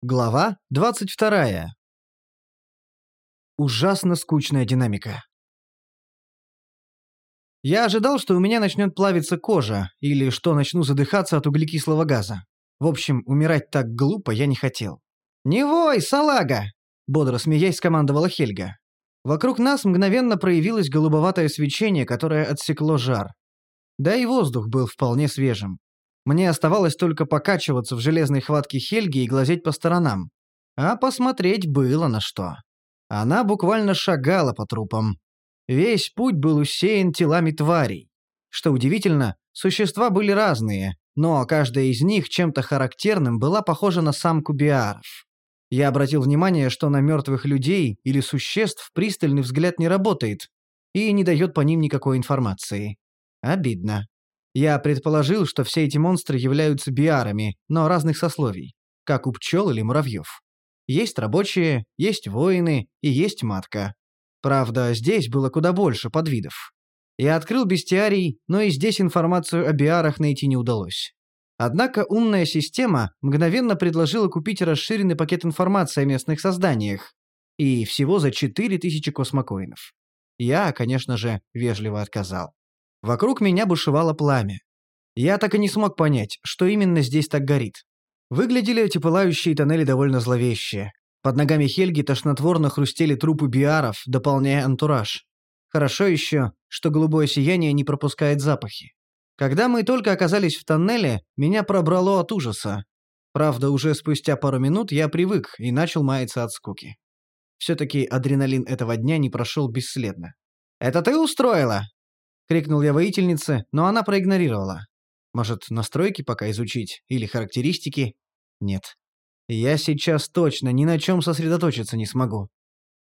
Глава 22. Ужасно скучная динамика. Я ожидал, что у меня начнет плавиться кожа, или что начну задыхаться от углекислого газа. В общем, умирать так глупо я не хотел. «Не вой, салага!» — бодро смеясь скомандовала Хельга. Вокруг нас мгновенно проявилось голубоватое свечение, которое отсекло жар. Да и воздух был вполне свежим. Мне оставалось только покачиваться в железной хватке Хельги и глазеть по сторонам. А посмотреть было на что. Она буквально шагала по трупам. Весь путь был усеян телами тварей. Что удивительно, существа были разные, но каждая из них чем-то характерным была похожа на самку биаров. Я обратил внимание, что на мертвых людей или существ пристальный взгляд не работает и не дает по ним никакой информации. Обидно. Я предположил, что все эти монстры являются биарами, но разных сословий, как у пчел или муравьев. Есть рабочие, есть воины и есть матка. Правда, здесь было куда больше подвидов. Я открыл бестиарий, но и здесь информацию о биарах найти не удалось. Однако умная система мгновенно предложила купить расширенный пакет информации о местных созданиях. И всего за 4000 космокоинов. Я, конечно же, вежливо отказал. Вокруг меня бушевало пламя. Я так и не смог понять, что именно здесь так горит. Выглядели эти пылающие тоннели довольно зловеще. Под ногами Хельги тошнотворно хрустели трупы биаров, дополняя антураж. Хорошо еще, что голубое сияние не пропускает запахи. Когда мы только оказались в тоннеле, меня пробрало от ужаса. Правда, уже спустя пару минут я привык и начал маяться от скуки. Все-таки адреналин этого дня не прошел бесследно. «Это ты устроила?» — крикнул я воительнице, но она проигнорировала. Может, настройки пока изучить или характеристики? Нет. Я сейчас точно ни на чем сосредоточиться не смогу.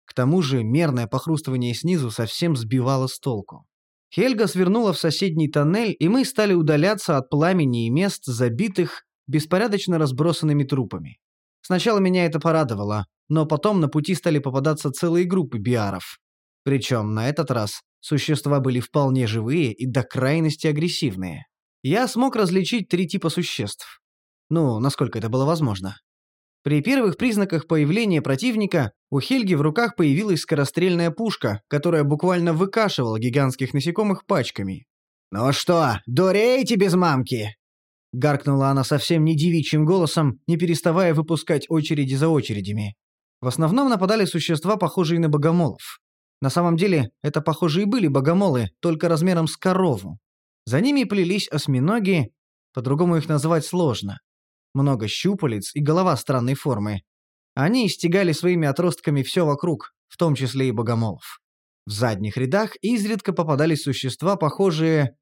К тому же мерное похрустывание снизу совсем сбивало с толку. Хельга свернула в соседний тоннель, и мы стали удаляться от пламени и мест, забитых, беспорядочно разбросанными трупами. Сначала меня это порадовало, но потом на пути стали попадаться целые группы биаров. Причем на этот раз Существа были вполне живые и до крайности агрессивные. Я смог различить три типа существ. Ну, насколько это было возможно. При первых признаках появления противника у Хельги в руках появилась скорострельная пушка, которая буквально выкашивала гигантских насекомых пачками. «Ну что, дуреете без мамки?» Гаркнула она совсем не девичьим голосом, не переставая выпускать очереди за очередями. В основном нападали существа, похожие на богомолов. На самом деле, это, похоже, и были богомолы, только размером с корову. За ними плелись осьминоги, по-другому их назвать сложно. Много щупалец и голова странной формы. Они истегали своими отростками все вокруг, в том числе и богомолов. В задних рядах изредка попадались существа, похожие...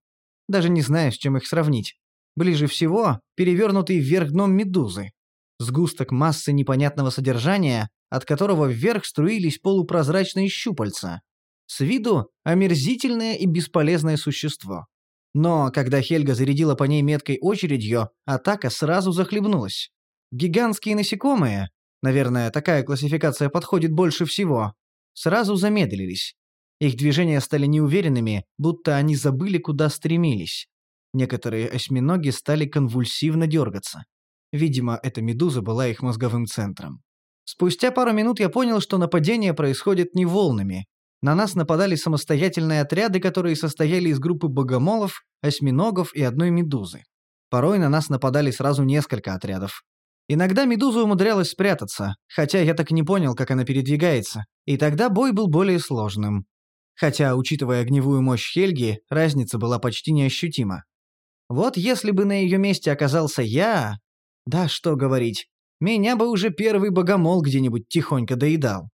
Даже не знаю, с чем их сравнить. Ближе всего перевернутые вверх дном медузы. Сгусток массы непонятного содержания, от которого вверх струились полупрозрачные щупальца. С виду омерзительное и бесполезное существо. Но когда Хельга зарядила по ней меткой очередью, атака сразу захлебнулась. Гигантские насекомые, наверное, такая классификация подходит больше всего, сразу замедлились. Их движения стали неуверенными, будто они забыли, куда стремились. Некоторые осьминоги стали конвульсивно дергаться. Видимо, эта медуза была их мозговым центром. Спустя пару минут я понял, что нападение происходит не волнами. На нас нападали самостоятельные отряды, которые состояли из группы богомолов, осьминогов и одной медузы. Порой на нас нападали сразу несколько отрядов. Иногда медуза умудрялась спрятаться, хотя я так и не понял, как она передвигается, и тогда бой был более сложным. Хотя, учитывая огневую мощь Хельги, разница была почти неощутима. Вот если бы на ее месте оказался я... Да что говорить, меня бы уже первый богомол где-нибудь тихонько доедал.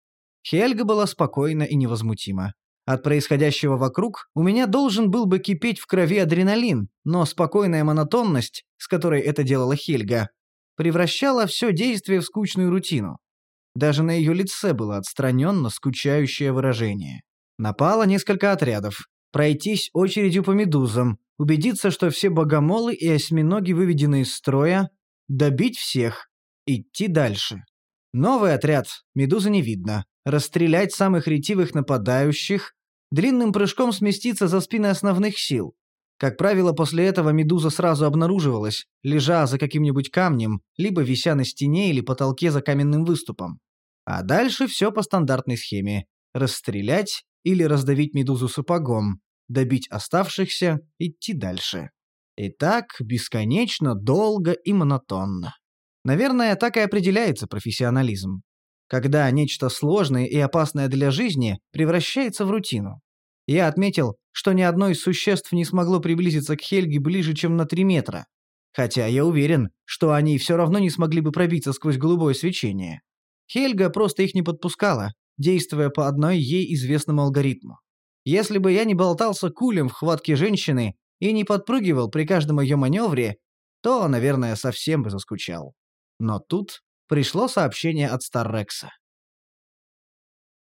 Хельга была спокойна и невозмутима. От происходящего вокруг у меня должен был бы кипеть в крови адреналин, но спокойная монотонность, с которой это делала Хельга, превращала все действие в скучную рутину. Даже на ее лице было отстраненно скучающее выражение. Напало несколько отрядов. Пройтись очередью по медузам, убедиться, что все богомолы и осьминоги выведены из строя, добить всех, Идти дальше. Новый отряд. Медузы не видно. Расстрелять самых ретивых нападающих. Длинным прыжком сместиться за спины основных сил. Как правило, после этого медуза сразу обнаруживалась, лежа за каким-нибудь камнем, либо вися на стене или потолке за каменным выступом. А дальше все по стандартной схеме. Расстрелять или раздавить медузу сапогом, добить оставшихся, идти дальше. И так бесконечно долго и монотонно. Наверное, так и определяется профессионализм. Когда нечто сложное и опасное для жизни превращается в рутину. Я отметил, что ни одно из существ не смогло приблизиться к Хельге ближе, чем на три метра. Хотя я уверен, что они все равно не смогли бы пробиться сквозь голубое свечение. Хельга просто их не подпускала, действуя по одной ей известному алгоритму. Если бы я не болтался кулем в хватке женщины и не подпрыгивал при каждом ее маневре, то, наверное, совсем бы заскучал. Но тут пришло сообщение от Старрекса.